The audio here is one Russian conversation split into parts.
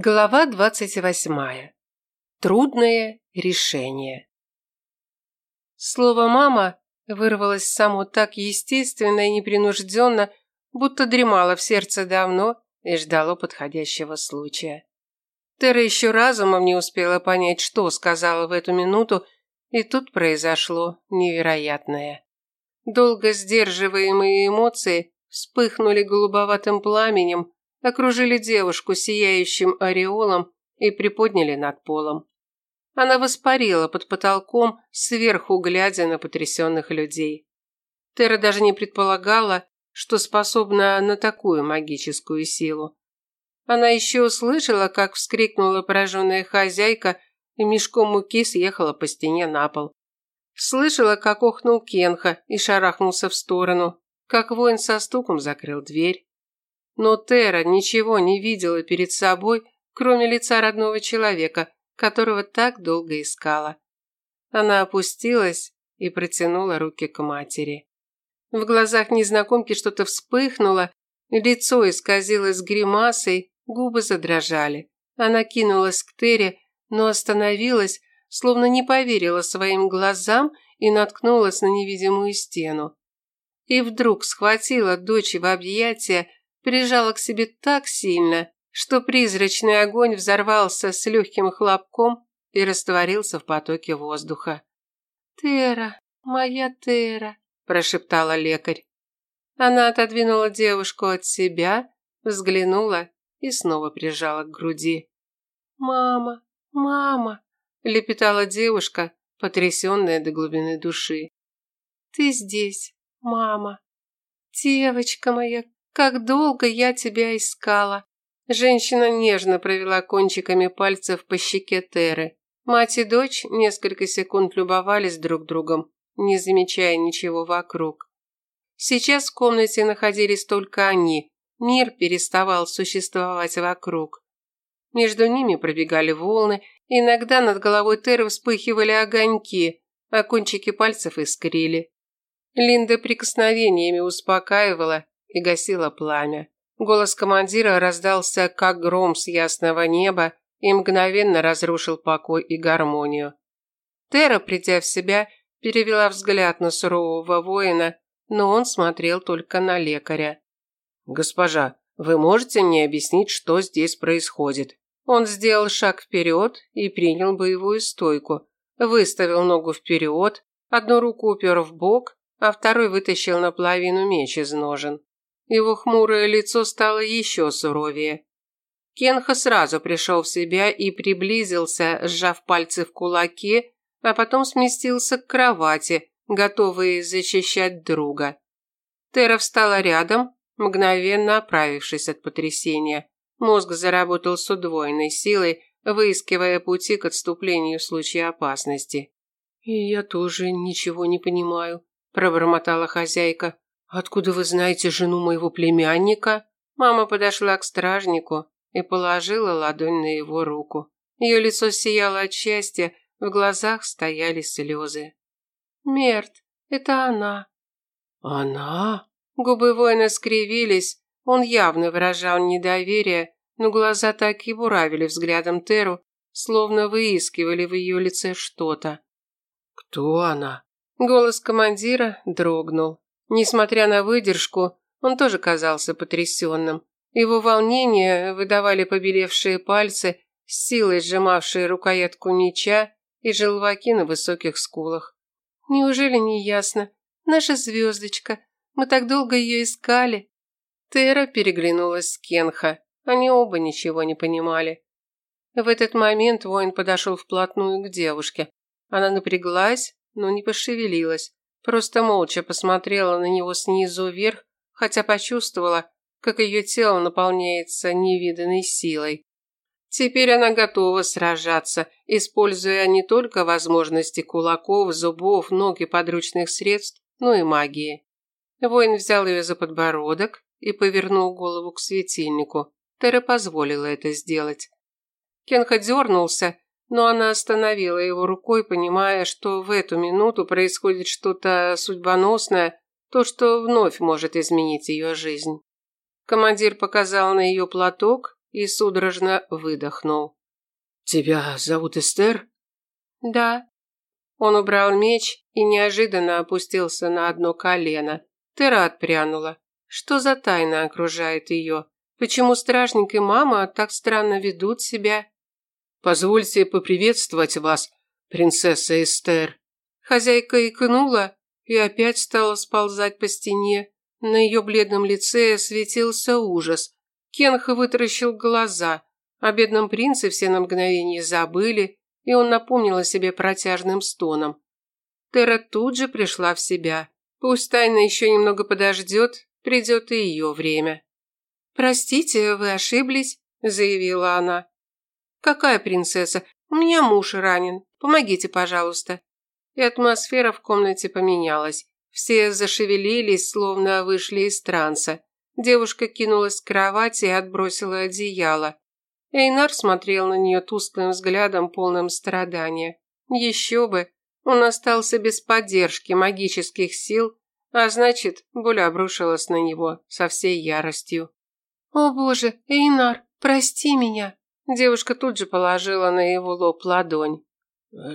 Глава двадцать восьмая. Трудное решение. Слово «мама» вырвалось само так естественно и непринужденно, будто дремало в сердце давно и ждало подходящего случая. Тера еще разумом не успела понять, что сказала в эту минуту, и тут произошло невероятное. Долго сдерживаемые эмоции вспыхнули голубоватым пламенем, окружили девушку сияющим ореолом и приподняли над полом. Она воспарила под потолком, сверху глядя на потрясенных людей. Тера даже не предполагала, что способна на такую магическую силу. Она еще услышала, как вскрикнула пораженная хозяйка и мешком муки съехала по стене на пол. Слышала, как охнул Кенха и шарахнулся в сторону, как воин со стуком закрыл дверь. Но Тера ничего не видела перед собой, кроме лица родного человека, которого так долго искала. Она опустилась и протянула руки к матери. В глазах незнакомки что-то вспыхнуло, лицо исказилось гримасой, губы задрожали. Она кинулась к Тере, но остановилась, словно не поверила своим глазам и наткнулась на невидимую стену. И вдруг схватила дочь в объятия, прижала к себе так сильно, что призрачный огонь взорвался с легким хлопком и растворился в потоке воздуха. «Тера, моя Тера», – прошептала лекарь. Она отодвинула девушку от себя, взглянула и снова прижала к груди. «Мама, мама», – лепетала девушка, потрясенная до глубины души. «Ты здесь, мама. Девочка моя, как долго я тебя искала!» Женщина нежно провела кончиками пальцев по щеке Теры. Мать и дочь несколько секунд любовались друг другом, не замечая ничего вокруг. Сейчас в комнате находились только они. Мир переставал существовать вокруг. Между ними пробегали волны, иногда над головой Теры вспыхивали огоньки, а кончики пальцев искрили. Линда прикосновениями успокаивала, и гасила пламя. Голос командира раздался, как гром с ясного неба, и мгновенно разрушил покой и гармонию. Тера, придя в себя, перевела взгляд на сурового воина, но он смотрел только на лекаря. «Госпожа, вы можете мне объяснить, что здесь происходит?» Он сделал шаг вперед и принял боевую стойку. Выставил ногу вперед, одну руку упер в бок, а второй вытащил наполовину меч из ножен. Его хмурое лицо стало еще суровее. Кенха сразу пришел в себя и приблизился, сжав пальцы в кулаки, а потом сместился к кровати, готовый защищать друга. Тера встала рядом, мгновенно оправившись от потрясения. Мозг заработал с удвоенной силой, выискивая пути к отступлению в случае опасности. «И я тоже ничего не понимаю», – пробормотала хозяйка. «Откуда вы знаете жену моего племянника?» Мама подошла к стражнику и положила ладонь на его руку. Ее лицо сияло от счастья, в глазах стояли слезы. «Мерт, это она». «Она?» Губы воина скривились, он явно выражал недоверие, но глаза так и буравили взглядом Теру, словно выискивали в ее лице что-то. «Кто она?» Голос командира дрогнул. Несмотря на выдержку, он тоже казался потрясенным. Его волнение выдавали побелевшие пальцы, с силой сжимавшие рукоятку меча и желваки на высоких скулах. «Неужели не ясно? Наша звездочка. Мы так долго ее искали». Тера переглянулась с Кенха. Они оба ничего не понимали. В этот момент воин подошел вплотную к девушке. Она напряглась, но не пошевелилась. Просто молча посмотрела на него снизу вверх, хотя почувствовала, как ее тело наполняется невиданной силой. Теперь она готова сражаться, используя не только возможности кулаков, зубов, ног и подручных средств, но и магии. Воин взял ее за подбородок и повернул голову к светильнику. Тера позволила это сделать. Кенха дернулся, но она остановила его рукой, понимая, что в эту минуту происходит что-то судьбоносное, то, что вновь может изменить ее жизнь. Командир показал на ее платок и судорожно выдохнул. «Тебя зовут Эстер?» «Да». Он убрал меч и неожиданно опустился на одно колено. Тера отпрянула. Что за тайна окружает ее? Почему стражник и мама так странно ведут себя? «Позвольте поприветствовать вас, принцесса Эстер». Хозяйка икнула и опять стала сползать по стене. На ее бледном лице светился ужас. Кенха вытаращил глаза. О бедном принце все на мгновение забыли, и он напомнил о себе протяжным стоном. Тера тут же пришла в себя. Пусть тайна еще немного подождет, придет и ее время. «Простите, вы ошиблись», – заявила она. «Какая принцесса? У меня муж ранен. Помогите, пожалуйста». И атмосфера в комнате поменялась. Все зашевелились, словно вышли из транса. Девушка кинулась к кровати и отбросила одеяло. Эйнар смотрел на нее тусклым взглядом, полным страдания. Еще бы, он остался без поддержки магических сил, а значит, боль обрушилась на него со всей яростью. «О боже, Эйнар, прости меня!» Девушка тут же положила на его лоб ладонь.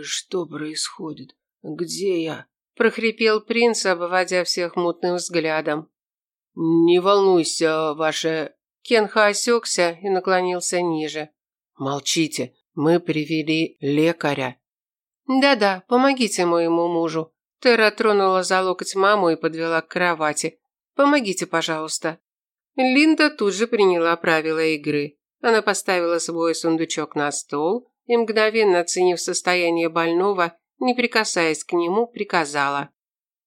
«Что происходит? Где я?» – прохрипел принц, обводя всех мутным взглядом. «Не волнуйся, ваше...» Кенха осекся и наклонился ниже. «Молчите, мы привели лекаря». «Да-да, помогите моему мужу». Тера тронула за локоть маму и подвела к кровати. «Помогите, пожалуйста». Линда тут же приняла правила игры. Она поставила свой сундучок на стол и, мгновенно оценив состояние больного, не прикасаясь к нему, приказала.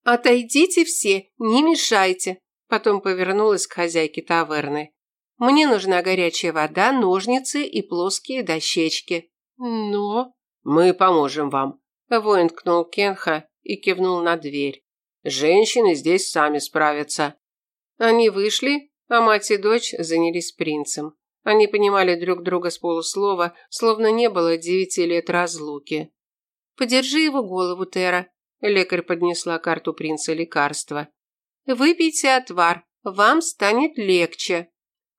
«Отойдите все, не мешайте!» Потом повернулась к хозяйке таверны. «Мне нужна горячая вода, ножницы и плоские дощечки». «Но...» «Мы поможем вам», – воин ткнул Кенха и кивнул на дверь. «Женщины здесь сами справятся». Они вышли, а мать и дочь занялись принцем. Они понимали друг друга с полуслова, словно не было девяти лет разлуки. «Подержи его голову, Тера», – лекарь поднесла карту принца лекарства. «Выпейте отвар, вам станет легче».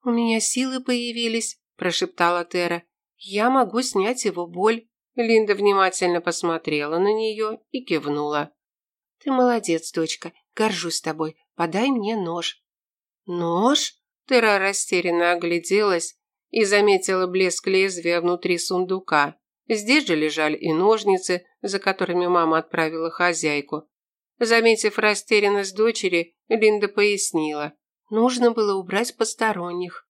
«У меня силы появились», – прошептала Тера. «Я могу снять его боль». Линда внимательно посмотрела на нее и кивнула. «Ты молодец, дочка, горжусь тобой. Подай мне нож». «Нож?» Тера растерянно огляделась и заметила блеск лезвия внутри сундука. Здесь же лежали и ножницы, за которыми мама отправила хозяйку. Заметив растерянность дочери, Линда пояснила. Нужно было убрать посторонних.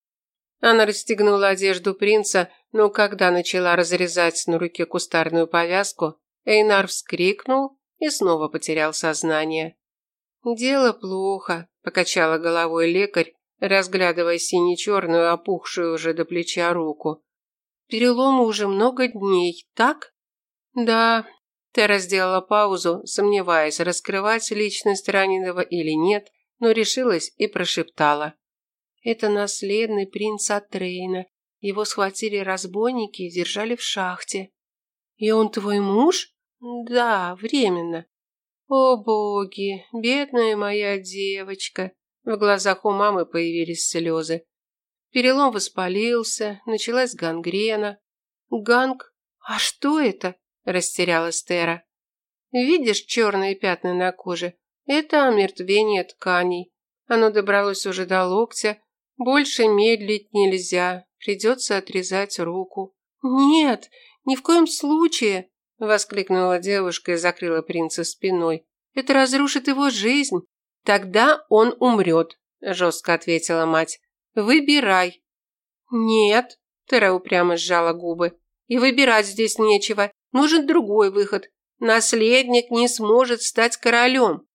Она расстегнула одежду принца, но когда начала разрезать на руке кустарную повязку, Эйнар вскрикнул и снова потерял сознание. «Дело плохо», – покачала головой лекарь, разглядывая сине-черную, опухшую уже до плеча руку. «Перелому уже много дней, так?» «Да». Тера сделала паузу, сомневаясь, раскрывать личность раненого или нет, но решилась и прошептала. «Это наследный принц Атрейна. Его схватили разбойники и держали в шахте». «И он твой муж?» «Да, временно». «О боги, бедная моя девочка!» В глазах у мамы появились слезы. Перелом воспалился, началась гангрена. Ганг? А что это? Растерялась Тера. Видишь черные пятна на коже? Это омертвение тканей. Оно добралось уже до локтя. Больше медлить нельзя. Придется отрезать руку. Нет, ни в коем случае, воскликнула девушка и закрыла принца спиной. Это разрушит его жизнь. «Тогда он умрет», – жестко ответила мать. «Выбирай». «Нет», – Тера упрямо сжала губы. «И выбирать здесь нечего. Нужен другой выход. Наследник не сможет стать королем».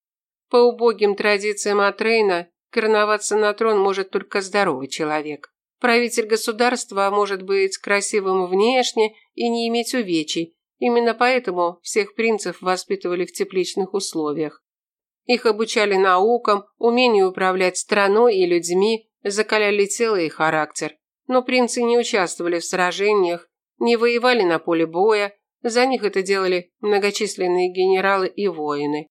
По убогим традициям Атрейна, короноваться на трон может только здоровый человек. Правитель государства может быть красивым внешне и не иметь увечий. Именно поэтому всех принцев воспитывали в тепличных условиях. Их обучали наукам, умению управлять страной и людьми, закаляли тело и характер. Но принцы не участвовали в сражениях, не воевали на поле боя, за них это делали многочисленные генералы и воины.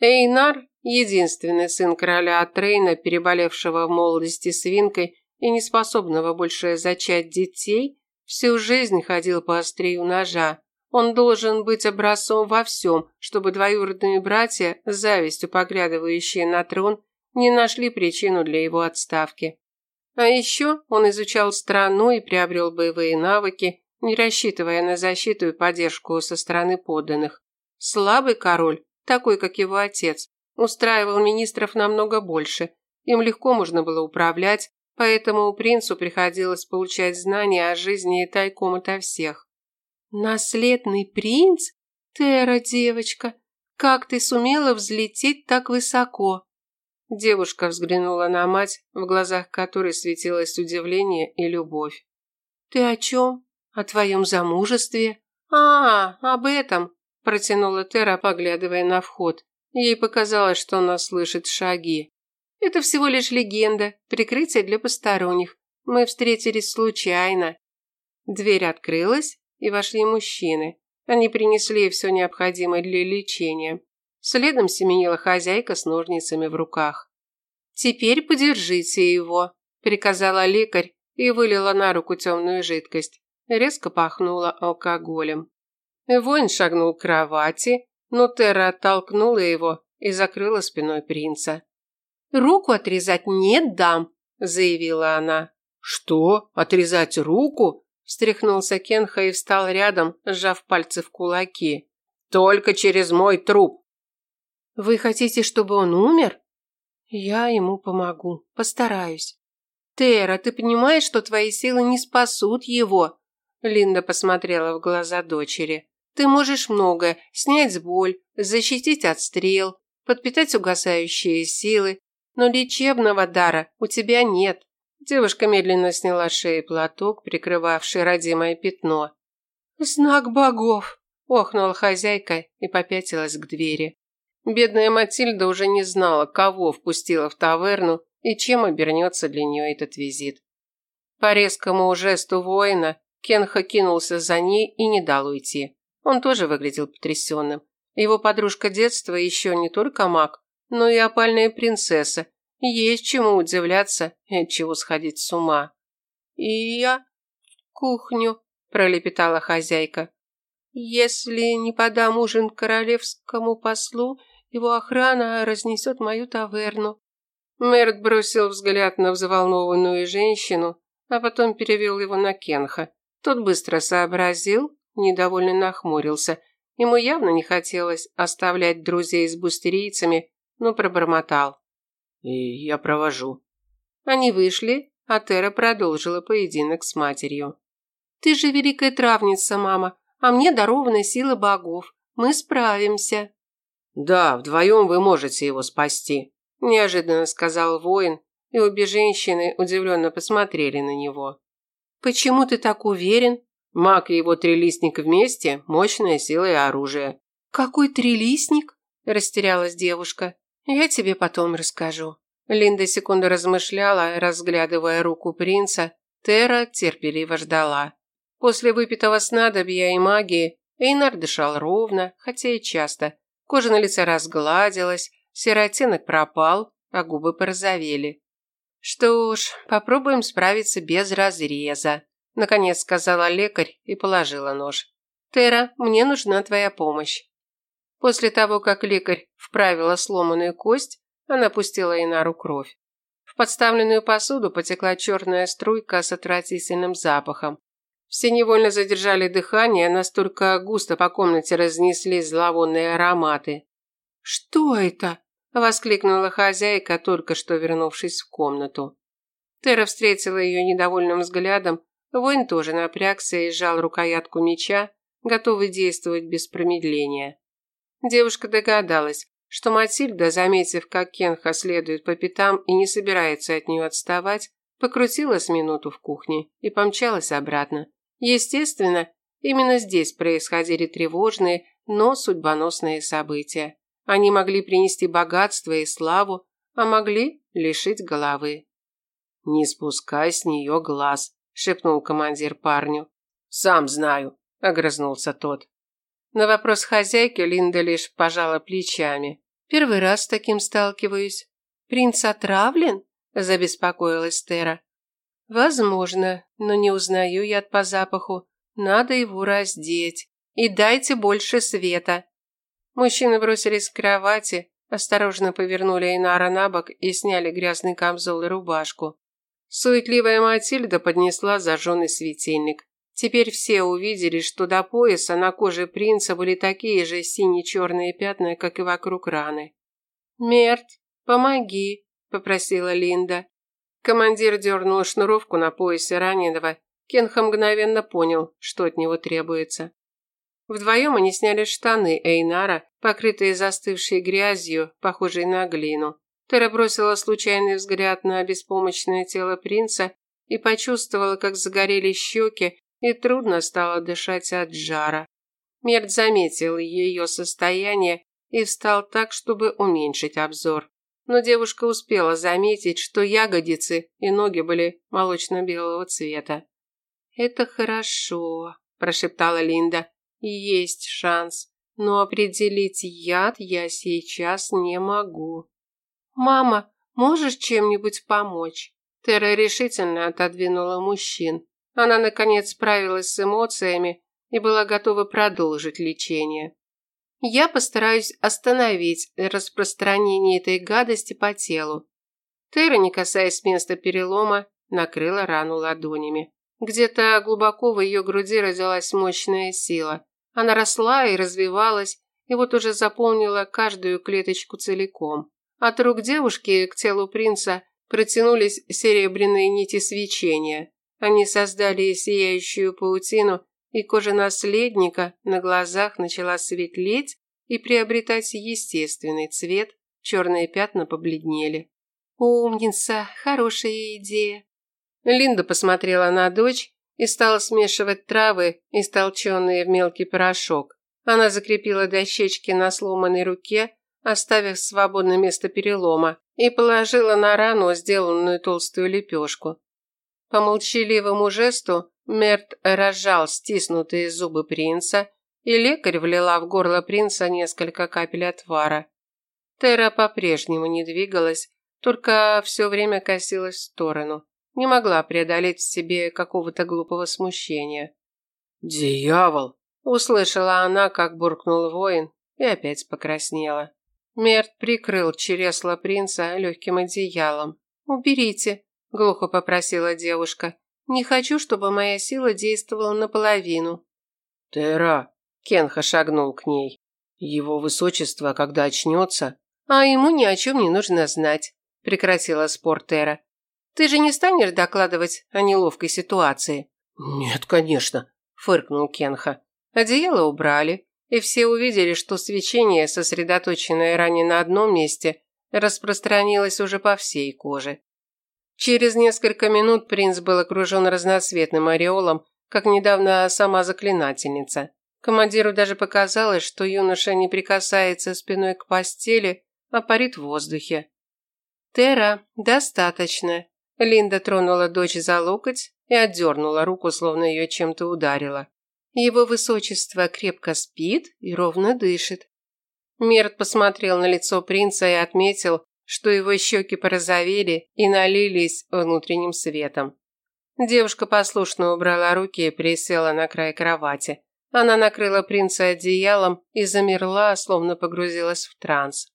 Эйнар, единственный сын короля Атрейна, переболевшего в молодости свинкой и неспособного больше зачать детей, всю жизнь ходил по острию ножа. Он должен быть образцом во всем, чтобы двоюродные братья, завистью поглядывающие на трон, не нашли причину для его отставки. А еще он изучал страну и приобрел боевые навыки, не рассчитывая на защиту и поддержку со стороны подданных. Слабый король, такой как его отец, устраивал министров намного больше. Им легко можно было управлять, поэтому принцу приходилось получать знания о жизни тайком ото всех. «Наследный принц? Тера, девочка, как ты сумела взлететь так высоко?» Девушка взглянула на мать, в глазах которой светилось удивление и любовь. «Ты о чем? О твоем замужестве?» «А, об этом!» – протянула Тера, поглядывая на вход. Ей показалось, что она слышит шаги. «Это всего лишь легенда, прикрытие для посторонних. Мы встретились случайно». Дверь открылась, и вошли мужчины. Они принесли все необходимое для лечения. Следом семенила хозяйка с ножницами в руках. «Теперь подержите его», – приказала лекарь и вылила на руку темную жидкость. Резко пахнула алкоголем. Воин шагнул к кровати, но Терра оттолкнула его и закрыла спиной принца. «Руку отрезать не дам», – заявила она. «Что? Отрезать руку?» – встряхнулся Кенха и встал рядом, сжав пальцы в кулаки. «Только через мой труп». Вы хотите, чтобы он умер? Я ему помогу, постараюсь. Тера, ты понимаешь, что твои силы не спасут его? Линда посмотрела в глаза дочери. Ты можешь многое: снять боль, защитить от стрел, подпитать угасающие силы, но лечебного дара у тебя нет. Девушка медленно сняла с шеи платок, прикрывавший родимое пятно. «Знак богов!» – охнула хозяйка и попятилась к двери. Бедная Матильда уже не знала, кого впустила в таверну и чем обернется для нее этот визит. По резкому жесту воина Кенха кинулся за ней и не дал уйти. Он тоже выглядел потрясенным. Его подружка детства еще не только маг, но и опальная принцесса. Есть чему удивляться и от чего сходить с ума. «И я в кухню», – пролепетала хозяйка. «Если не подам ужин королевскому послу, его охрана разнесет мою таверну». Мерт бросил взгляд на взволнованную женщину, а потом перевел его на Кенха. Тот быстро сообразил, недовольно нахмурился. Ему явно не хотелось оставлять друзей с бустерийцами, но пробормотал. «И я провожу». Они вышли, а Тера продолжила поединок с матерью. «Ты же великая травница, мама, а мне дарована сила богов. Мы справимся». «Да, вдвоем вы можете его спасти», – неожиданно сказал воин, и обе женщины удивленно посмотрели на него. «Почему ты так уверен?» «Маг и его трилистник вместе – мощная сила и оружие». «Какой трилистник?» – растерялась девушка. «Я тебе потом расскажу». Линда секунду размышляла, разглядывая руку принца. Тера терпеливо ждала. После выпитого снадобья и магии Эйнар дышал ровно, хотя и часто, Кожа на лице разгладилась, серый оттенок пропал, а губы порозовели. «Что ж, попробуем справиться без разреза», – наконец сказала лекарь и положила нож. «Тера, мне нужна твоя помощь». После того, как лекарь вправила сломанную кость, она пустила Инару кровь. В подставленную посуду потекла черная струйка с отвратительным запахом. Все невольно задержали дыхание, настолько густо по комнате разнеслись зловонные ароматы. «Что это?» – воскликнула хозяйка, только что вернувшись в комнату. Тера встретила ее недовольным взглядом, воин тоже напрягся и сжал рукоятку меча, готовый действовать без промедления. Девушка догадалась, что Матильда, заметив, как Кенха следует по пятам и не собирается от нее отставать, покрутилась минуту в кухне и помчалась обратно. Естественно, именно здесь происходили тревожные, но судьбоносные события. Они могли принести богатство и славу, а могли лишить головы. «Не спускай с нее глаз», – шепнул командир парню. «Сам знаю», – огрызнулся тот. На вопрос хозяйки Линда лишь пожала плечами. «Первый раз с таким сталкиваюсь». «Принц отравлен?» – забеспокоилась Тера. Возможно, но не узнаю я по запаху. Надо его раздеть. И дайте больше света. Мужчины бросились к кровати, осторожно повернули Инара на бок и сняли грязный камзол и рубашку. Суетливая Матильда поднесла зажженный светильник. Теперь все увидели, что до пояса на коже принца были такие же сине-черные пятна, как и вокруг раны. «Мерт, помоги», – попросила Линда. Командир дернул шнуровку на поясе раненого. Кенха мгновенно понял, что от него требуется. Вдвоем они сняли штаны Эйнара, покрытые застывшей грязью, похожей на глину. Тера бросила случайный взгляд на беспомощное тело принца и почувствовала, как загорели щеки, и трудно стало дышать от жара. Мерт заметил ее состояние и встал так, чтобы уменьшить обзор. Но девушка успела заметить, что ягодицы и ноги были молочно-белого цвета. «Это хорошо», – прошептала Линда. Есть шанс, но определить яд я сейчас не могу. Мама, можешь чем-нибудь помочь? Тера решительно отодвинула мужчин. Она наконец справилась с эмоциями и была готова продолжить лечение. Я постараюсь остановить распространение этой гадости по телу. Тера, не касаясь места перелома, накрыла рану ладонями. Где-то глубоко в ее груди родилась мощная сила. Она росла и развивалась, и вот уже заполнила каждую клеточку целиком. От рук девушки к телу принца протянулись серебряные нити свечения. Они создали сияющую паутину, и кожа наследника на глазах начала светлеть и приобретать естественный цвет, черные пятна побледнели. «Умница, хорошая идея!» Линда посмотрела на дочь и стала смешивать травы, истолченные в мелкий порошок. Она закрепила дощечки на сломанной руке, оставив свободное место перелома, и положила на рану сделанную толстую лепешку. По молчаливому жесту Мерт разжал стиснутые зубы принца, и лекарь влила в горло принца несколько капель отвара. Тера по-прежнему не двигалась, только все время косилась в сторону не могла преодолеть в себе какого-то глупого смущения. «Дьявол!» – услышала она, как буркнул воин, и опять покраснела. Мерт прикрыл чересло принца легким одеялом. «Уберите», – глухо попросила девушка. «Не хочу, чтобы моя сила действовала наполовину». «Тера!» – Кенха шагнул к ней. «Его высочество, когда очнется...» «А ему ни о чем не нужно знать», – прекратила спор Тера. Ты же не станешь докладывать о неловкой ситуации? Нет, конечно, фыркнул Кенха. Одеяло убрали, и все увидели, что свечение, сосредоточенное ранее на одном месте, распространилось уже по всей коже. Через несколько минут принц был окружен разноцветным ореолом, как недавно сама заклинательница. Командиру даже показалось, что юноша не прикасается спиной к постели, а парит в воздухе. «Тера, достаточно», Линда тронула дочь за локоть и отдернула руку, словно ее чем-то ударила. Его высочество крепко спит и ровно дышит. Мерт посмотрел на лицо принца и отметил, что его щеки порозовели и налились внутренним светом. Девушка послушно убрала руки и присела на край кровати. Она накрыла принца одеялом и замерла, словно погрузилась в транс.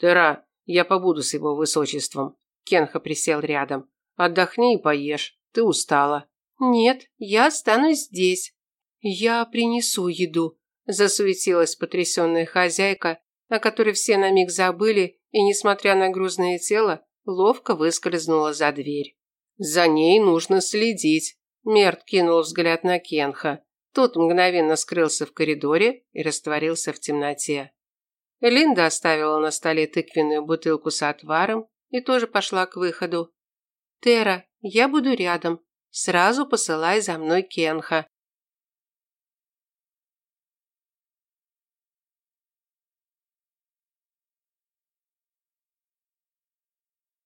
«Тера, я побуду с его высочеством», Кенха присел рядом. «Отдохни и поешь. Ты устала». «Нет, я останусь здесь. Я принесу еду», – засуетилась потрясенная хозяйка, о которой все на миг забыли и, несмотря на грузное тело, ловко выскользнула за дверь. «За ней нужно следить», – Мерт кинул взгляд на Кенха. Тот мгновенно скрылся в коридоре и растворился в темноте. Линда оставила на столе тыквенную бутылку с отваром и тоже пошла к выходу. «Тера, я буду рядом. Сразу посылай за мной Кенха.